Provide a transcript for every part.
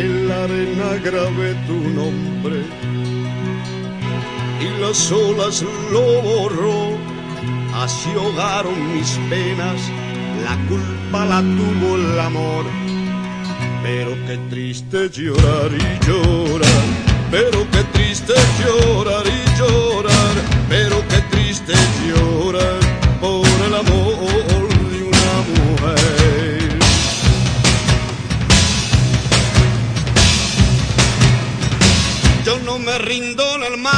la arena grabé tu nombre y las olas lo borró. Así ahogaron mis penas, la culpa la tuvo el amor. Pero qué triste llorar y llorar, pero qué triste llorar y llorar, no me rindo el mal,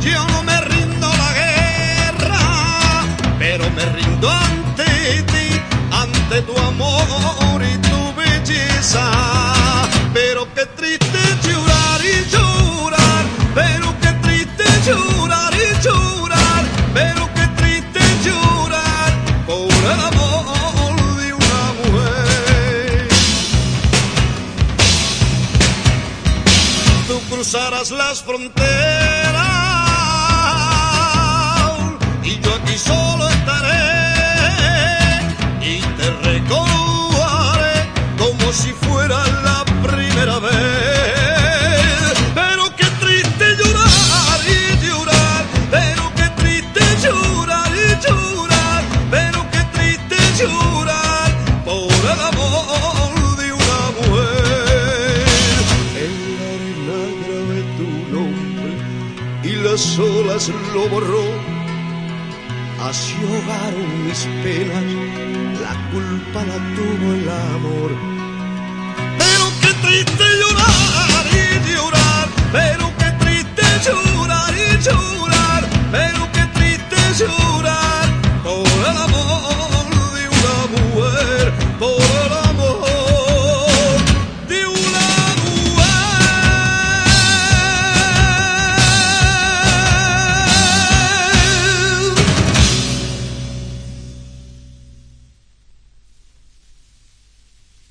yo no me rindo a la guerra, pero me rindo ante ti, ante tu amor y tu belleza. Pero qué triste llorar y llorar, pero qué triste llorar tú cruzarás las fronteras. Y yo aquí solo las olas lo borró. Así ahogaron mis penas, la culpa la tuvo el amor. Pero qué triste llorar y llorar,